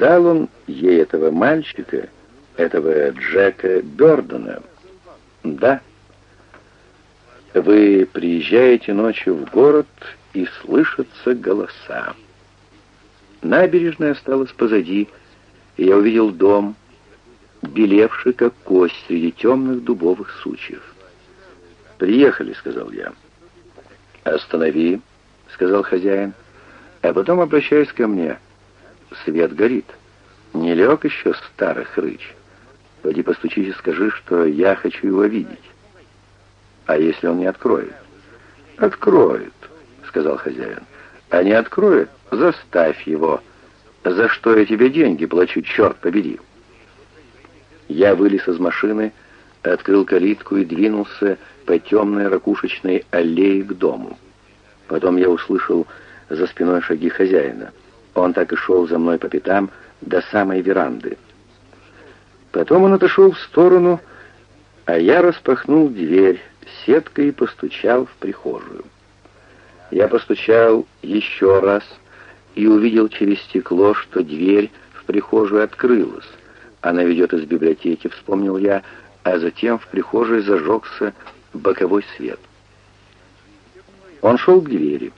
дал он ей этого мальчика, этого Джека Бёрдена? Да. Вы приезжаете ночью в город, и слышатся голоса. Набережная осталась позади, и я увидел дом, белевший как кость среди темных дубовых сучьев. «Приехали», — сказал я. «Останови», — сказал хозяин, а потом обращаясь ко мне. «Свет горит. Не лег еще старый хрыч. Пойди постучись и скажи, что я хочу его видеть. А если он не откроет?» «Откроет», — сказал хозяин. «А не откроет, заставь его. За что я тебе деньги плачу, черт побери?» Я вылез из машины, открыл калитку и двинулся по темной ракушечной аллее к дому. Потом я услышал за спиной шаги хозяина. Он так и шел за мной по пятам до самой веранды. Потом он отошел в сторону, а я распахнул дверь сеткой и постучал в прихожую. Я постучал еще раз и увидел через стекло, что дверь в прихожую открылась. Она ведет из библиотеки, вспомнил я, а затем в прихожей зажегся боковой свет. Он шел к двери.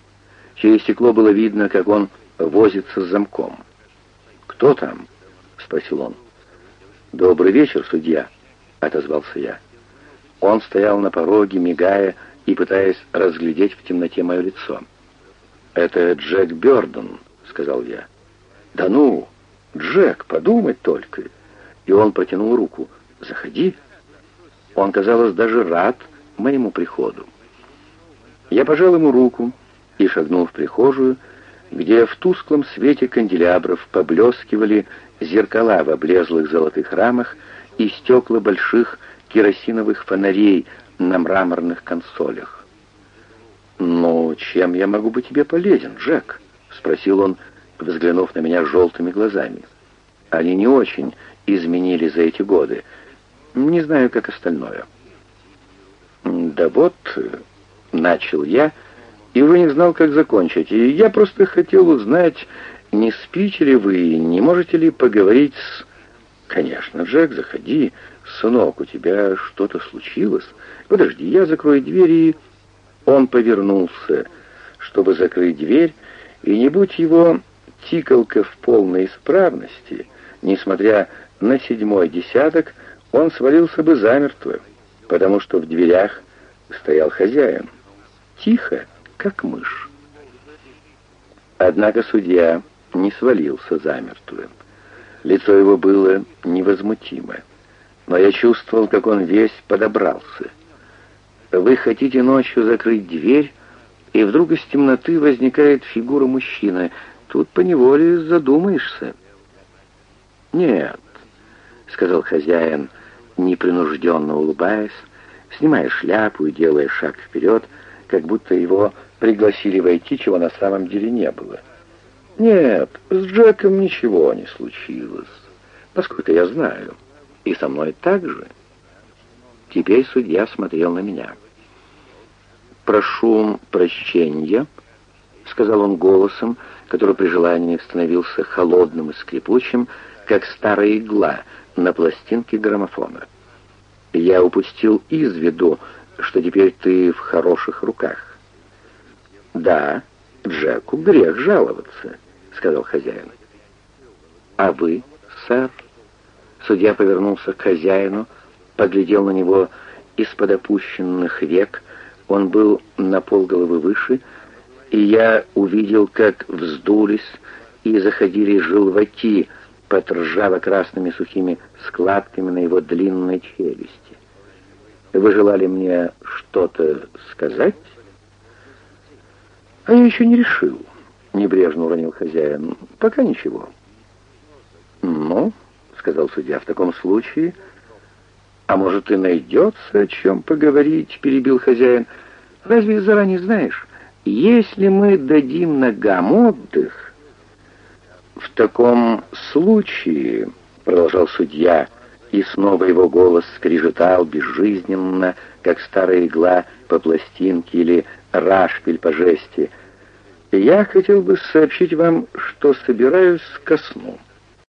Через стекло было видно, как он возится с замком. «Кто там?» — спросил он. «Добрый вечер, судья», — отозвался я. Он стоял на пороге, мигая и пытаясь разглядеть в темноте мое лицо. «Это Джек Бёрден», — сказал я. «Да ну, Джек, подумать только!» И он протянул руку. «Заходи». Он, казалось, даже рад моему приходу. Я пожал ему руку и шагнул в прихожую, где в тусклом свете канделябров поблескивали зеркала в облезлых золотых рамах и стекла больших керосиновых фонарей на мраморных консолях. «Ну, чем я могу быть тебе полезен, Джек?» — спросил он, взглянув на меня желтыми глазами. «Они не очень изменили за эти годы. Не знаю, как остальное». «Да вот...» — начал я, и уже не знал, как закончить. И я просто хотел узнать, не спите ли вы, не можете ли поговорить с... «Конечно, Джек, заходи. Сынок, у тебя что-то случилось? Подожди, я закрою дверь и...» Он повернулся, чтобы закрыть дверь, и не будь его тикалка в полной исправности, несмотря на седьмой десяток, он свалился бы замертво, потому что в дверях стоял хозяин. Тихо, как мышь. Однако судья не свалился замертво. Лицо его было невозмутимо, но я чувствовал, как он весь подобрался. Вы хотите ночью закрыть дверь, и вдруг из темноты возникает фигура мужчины. Тут поневоле задумаешься. «Нет», — сказал хозяин, непринужденно улыбаясь, снимая шляпу и делая шаг вперед, как будто его пригласили войти, чего на самом деле не было. «Нет, с Джеком ничего не случилось, насколько я знаю, и со мной так же». Теперь судья смотрел на меня. «Прошу прощения», — сказал он голосом, который при желании становился холодным и скрипучим, как старая игла на пластинке граммофона. «Я упустил из виду, что теперь ты в хороших руках». «Да, Джеку грех жаловаться», — сказал хозяин. «А вы, сэр?» Судья повернулся к хозяину, поглядел на него из-под опущенных век. Он был на полголовы выше, и я увидел, как вздулись и заходили желваки под ржаво-красными сухими складками на его длинной челюсти. «Вы желали мне что-то сказать?» «А я еще не решил», — небрежно уронил хозяин. «Пока ничего». «Ну», — сказал судья, — «в таком случае...» «А может, и найдется о чем поговорить», — перебил хозяин. «Разве заранее знаешь, если мы дадим ногам отдых...» «В таком случае», — продолжал судья, и снова его голос скрежетал безжизненно, как старая игла по пластинке или рашпиль по жести, — «я хотел бы сообщить вам, что собираюсь ко сну».